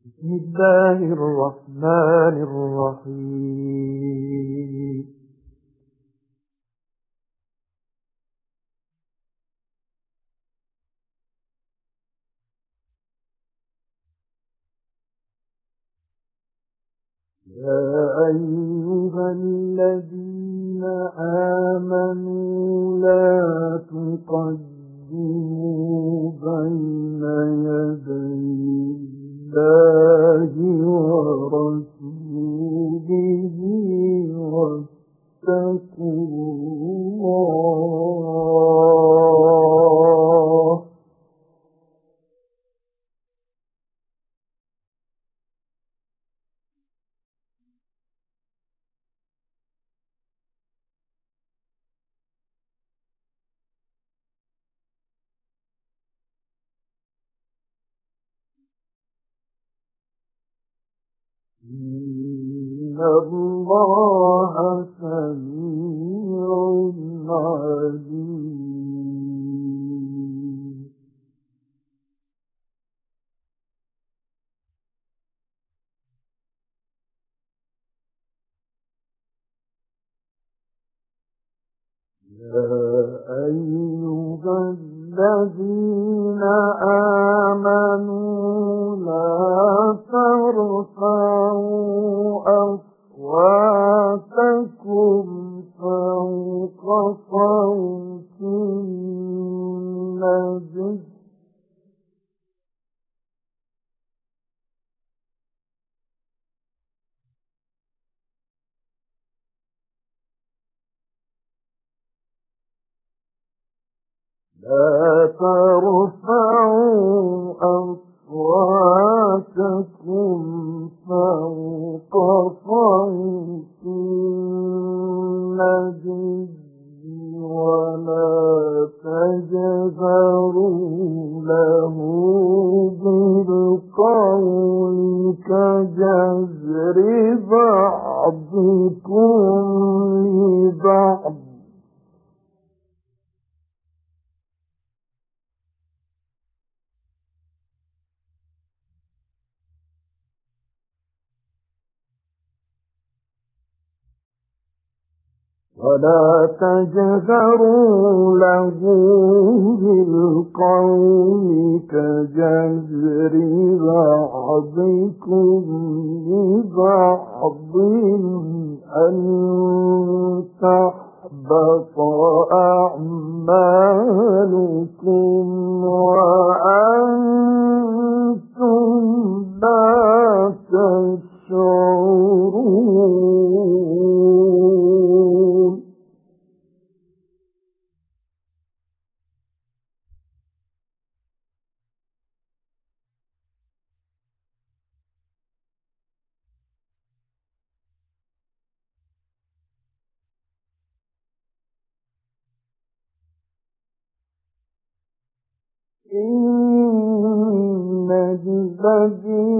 بسم الله الرحمن الرحيم. يا أيها الذين آمنوا لا تقدموا بين يدي الله ورسوله واتقوا الله. الله سميع عليم يا أيها الذين آمنوا ولا تجهروا له بالقول كجهر بعضكم لبعض أن تحبط أعمالكم وأنتم لا تشعرون. الذين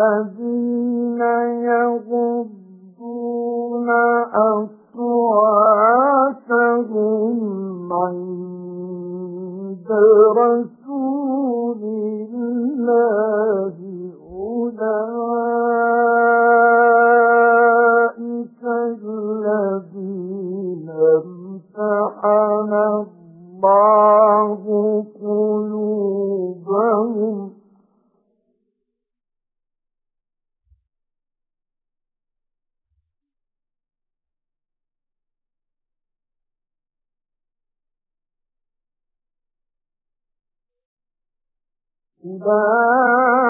الذين أولئك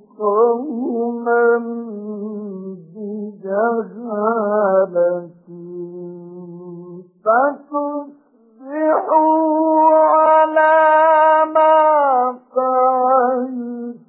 قوما بجهالة فتصبحوا على ما فعلتم.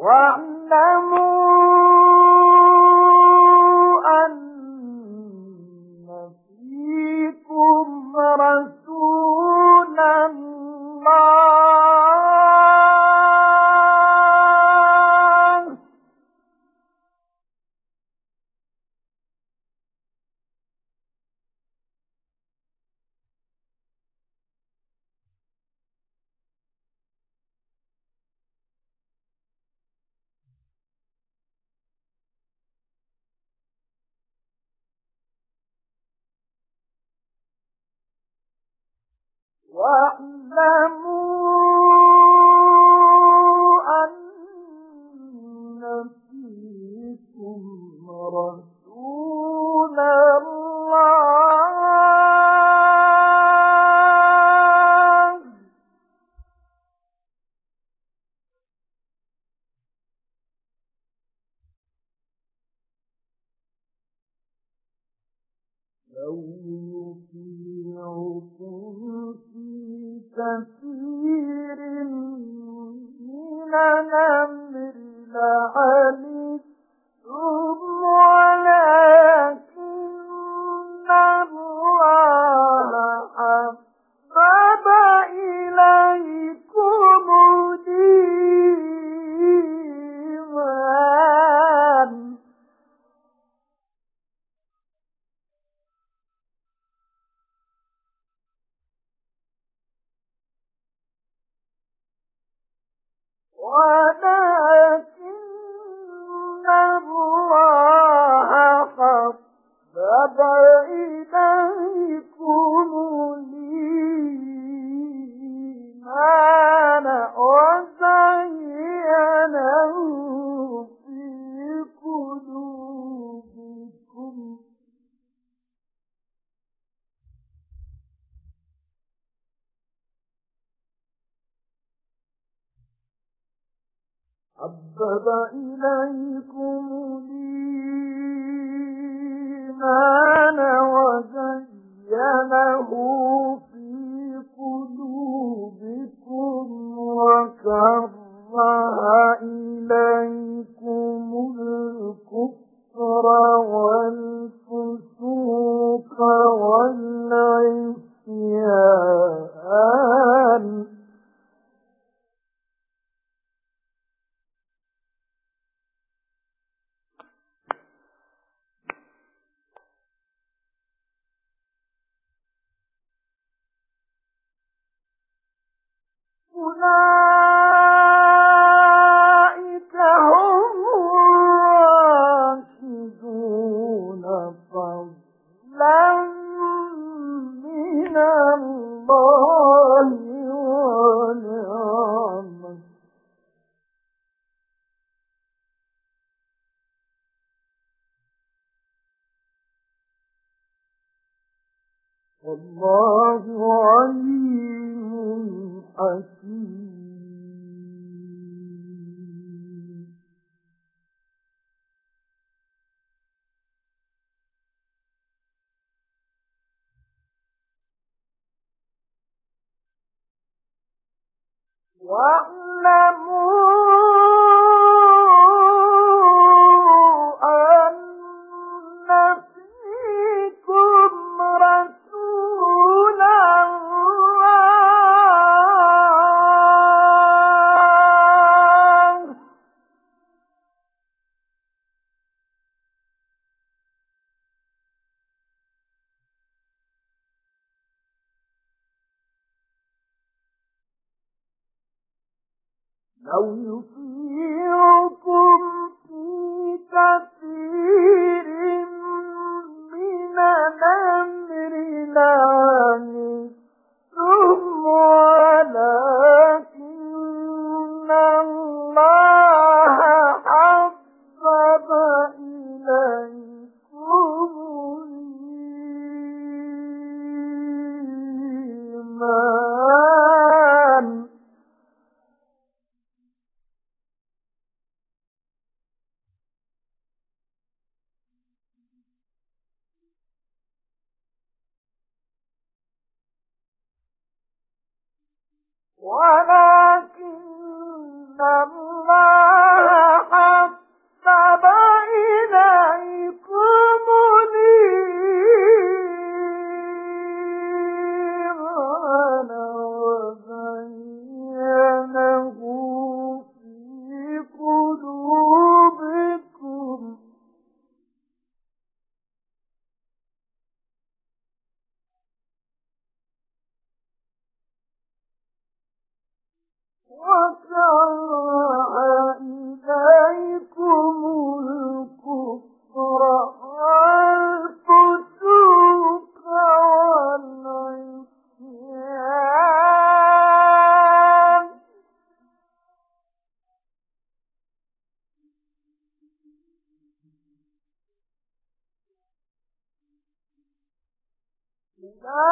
واعلموا أن فيكم رسول الله. واعلموا ولكن الله حبب إليكم No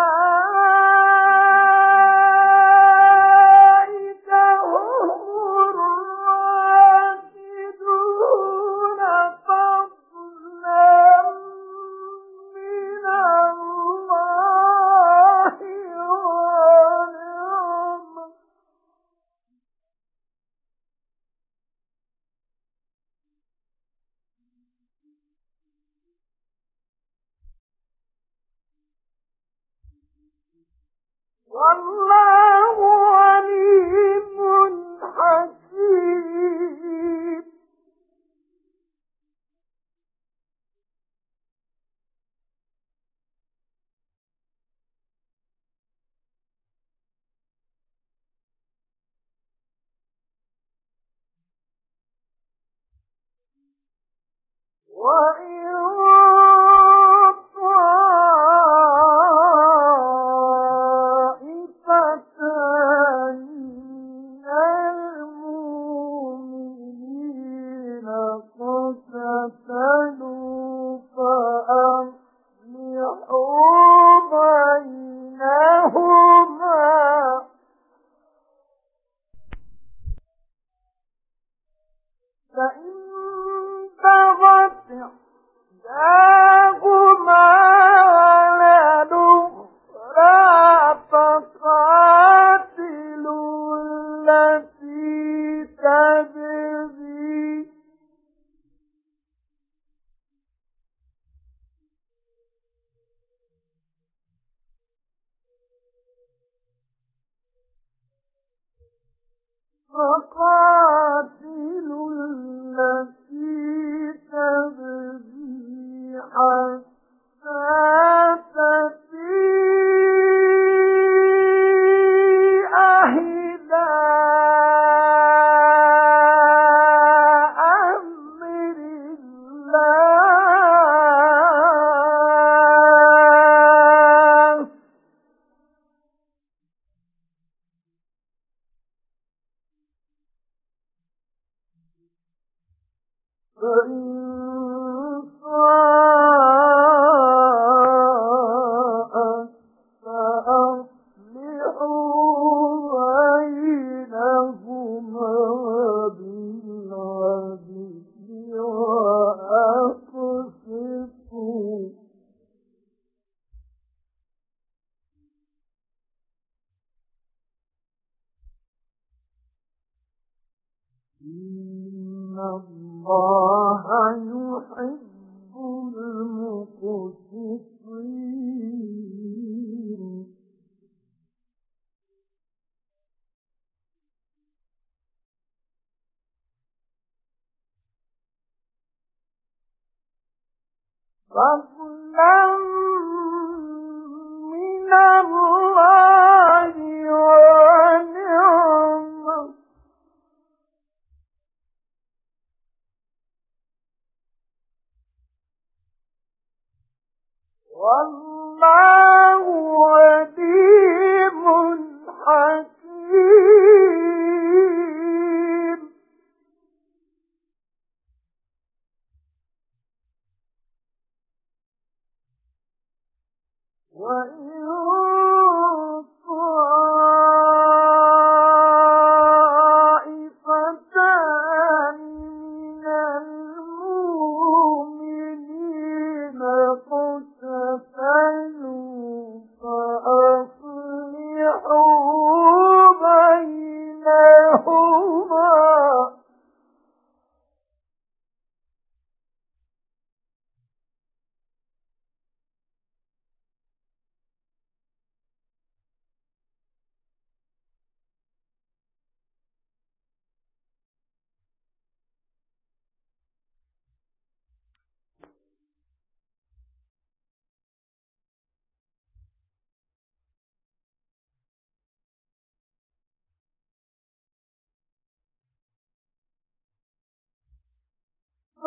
فَاصْلَوْا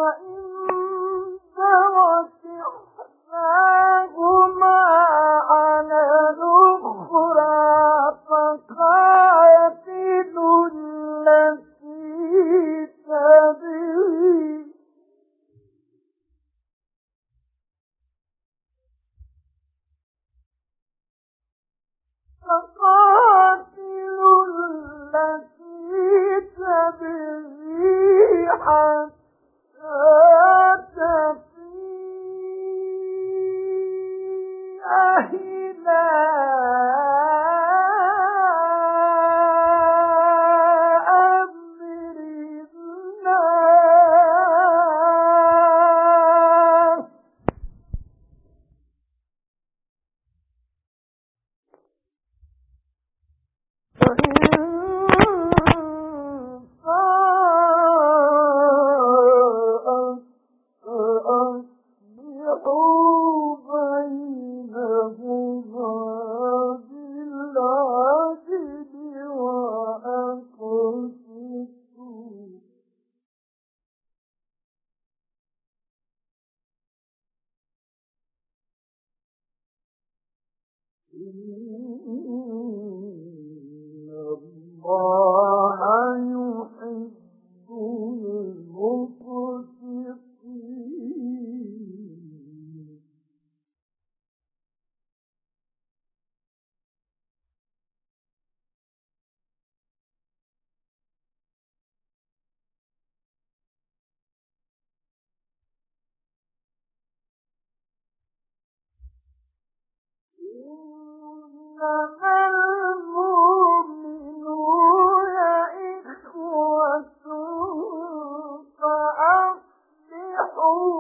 فإن ترك إحسانا Oh,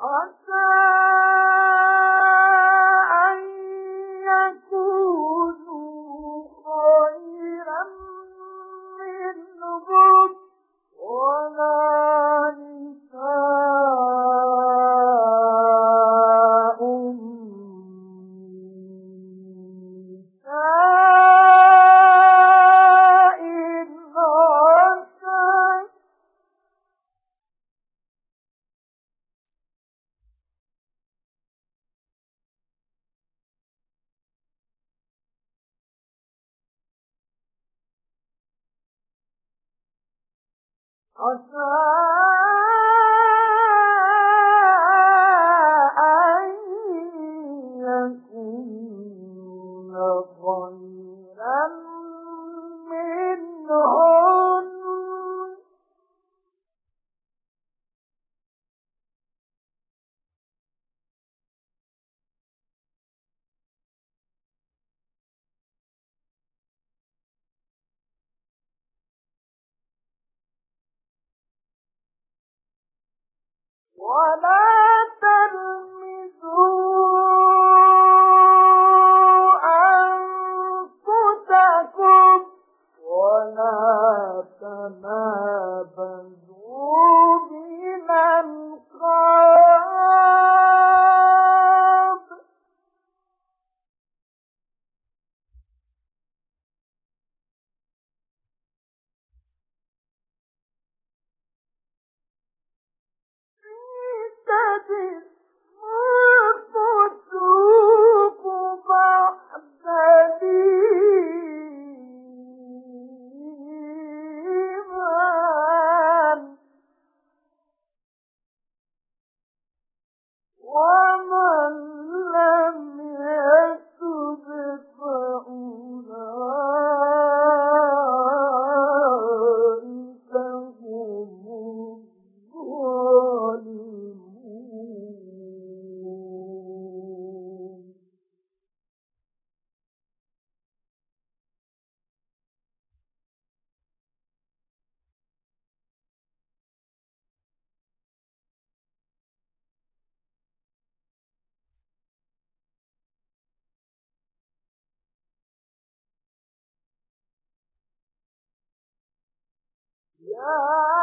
عسى يا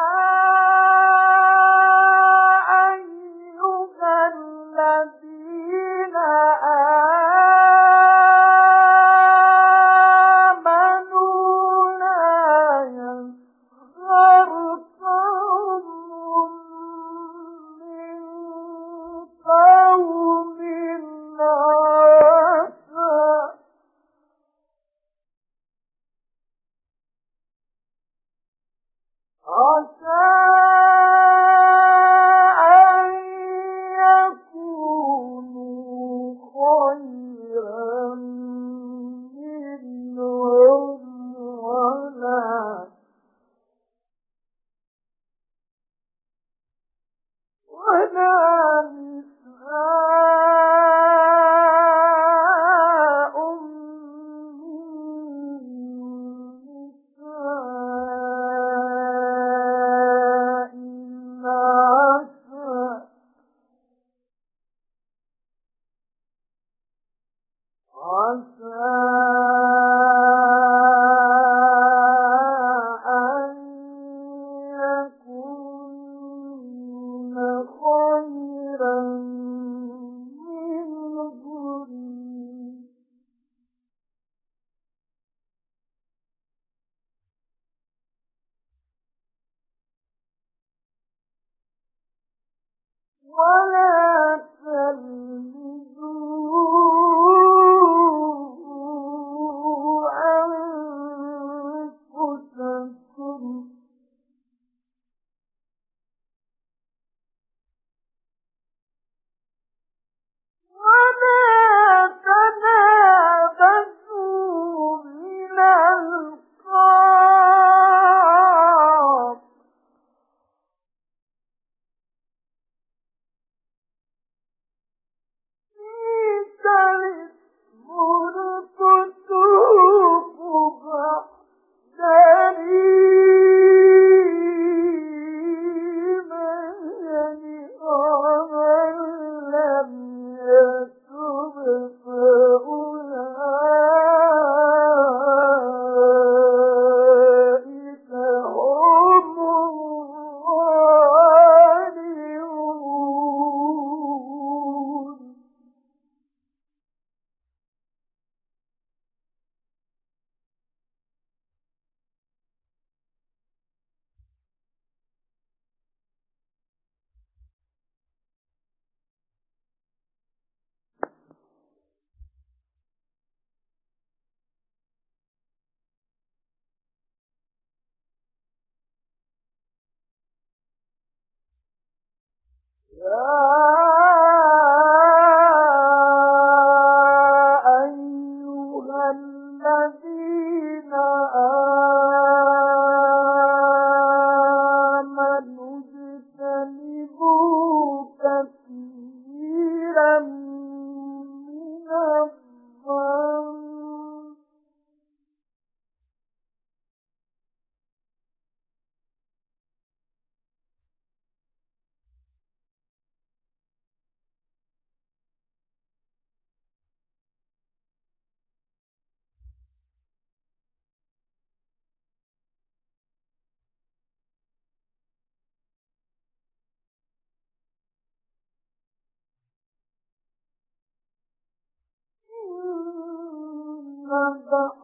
का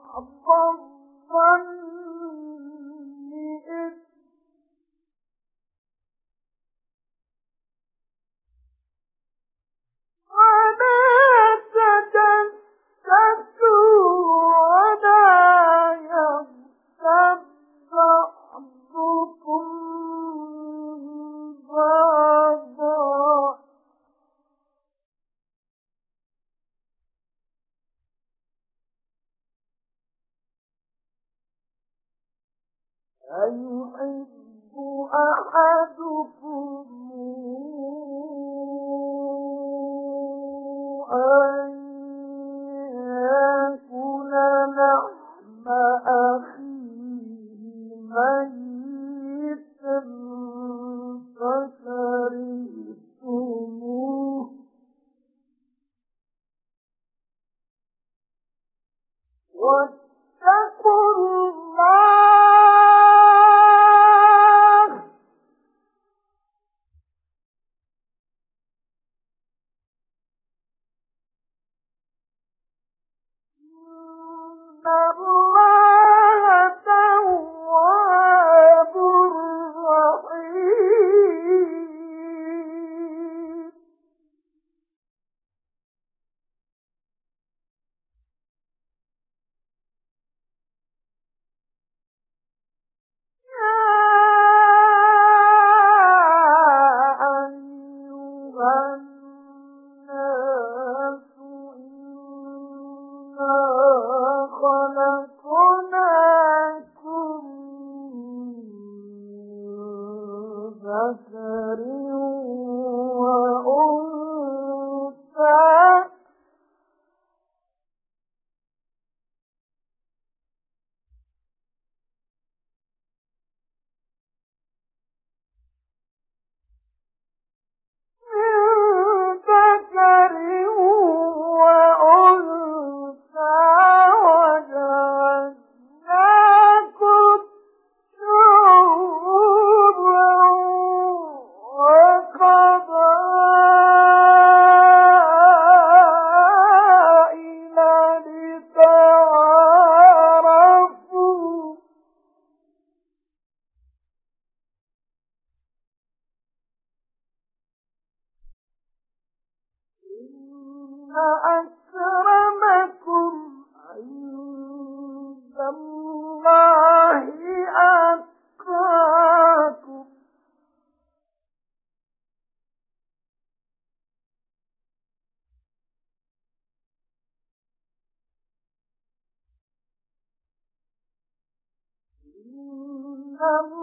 come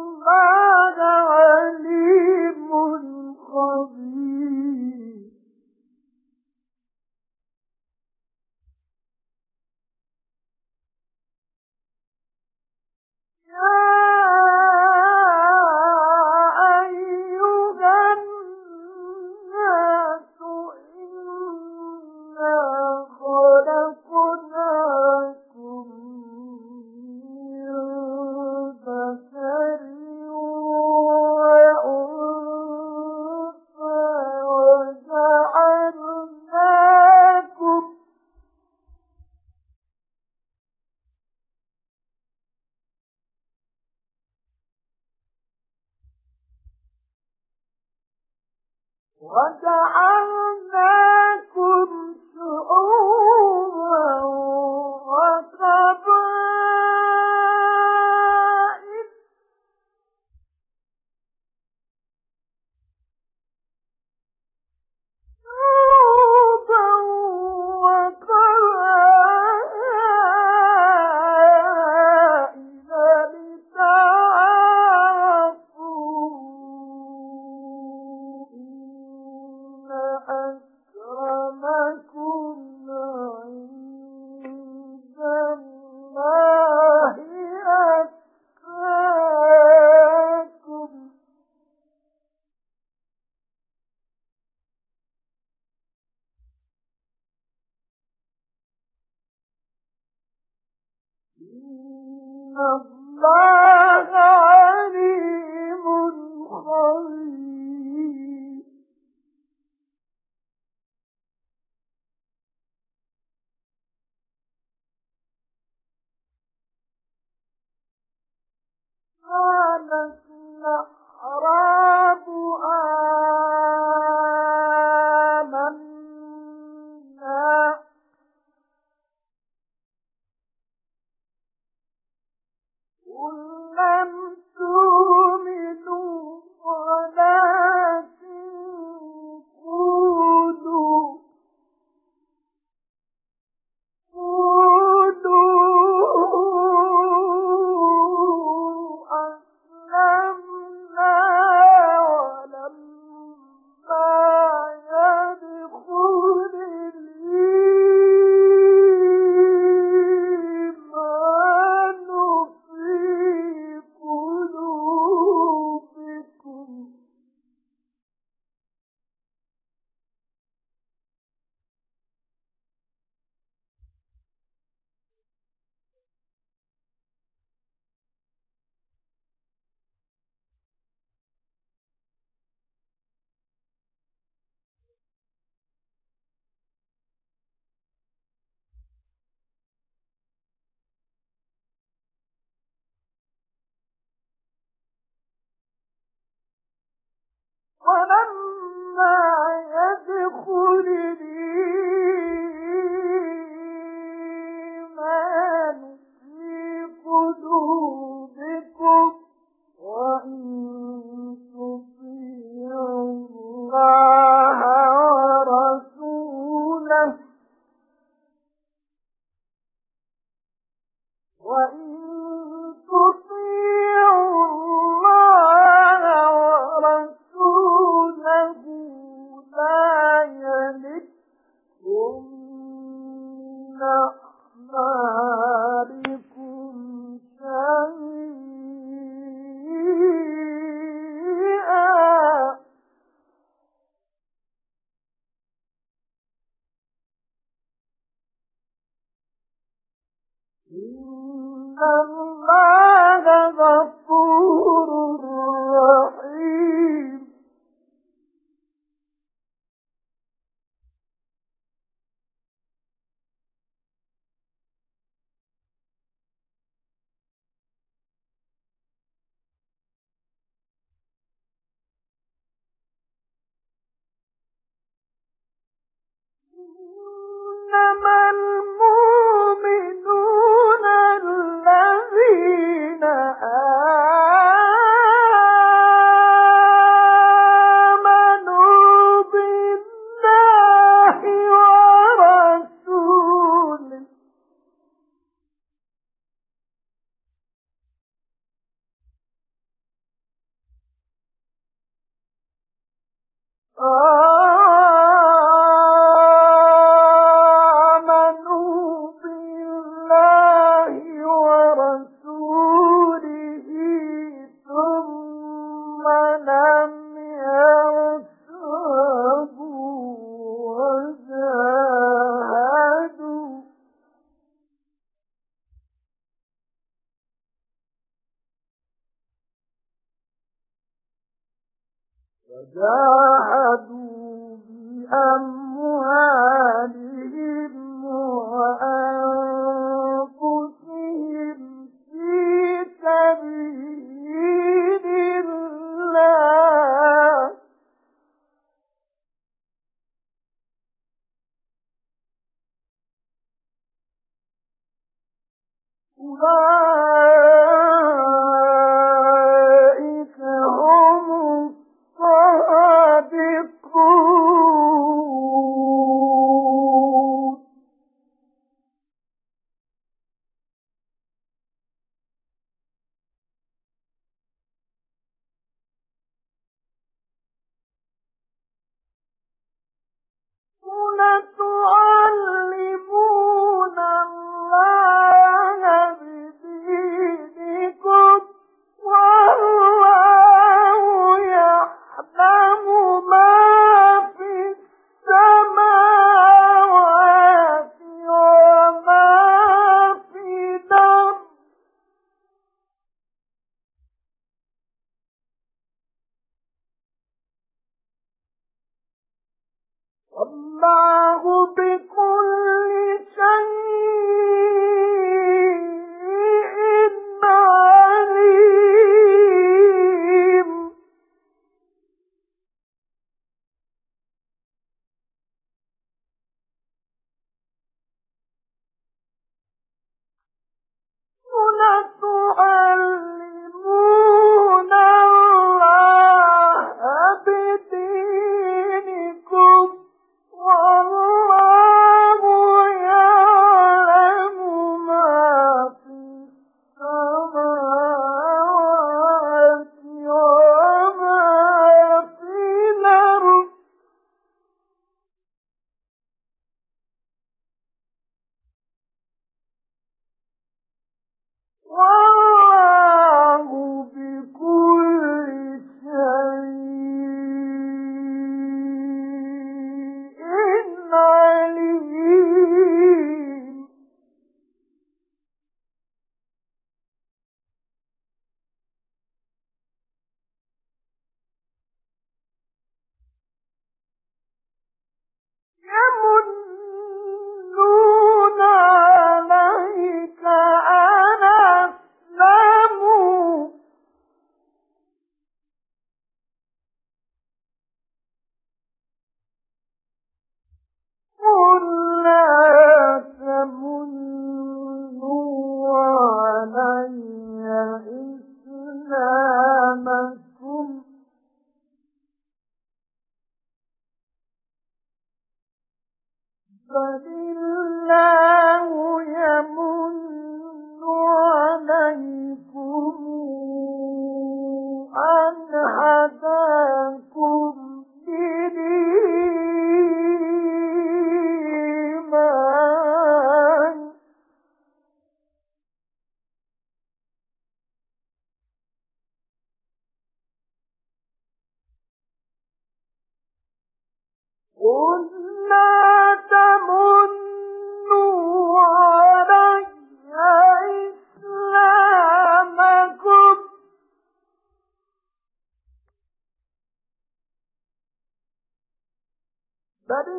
Thou اللَّهِ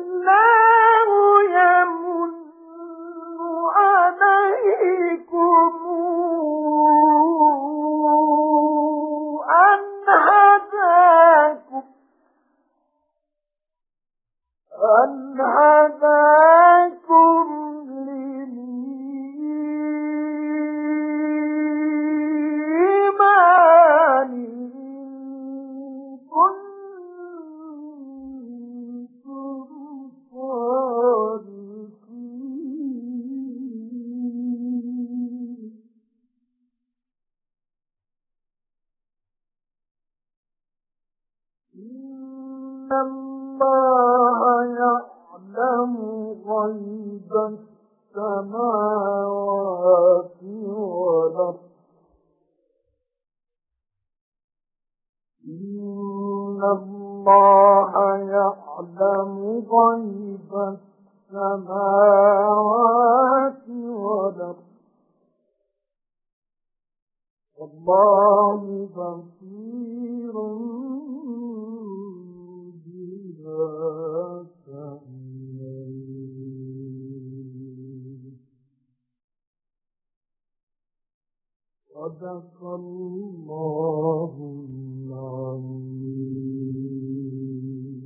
no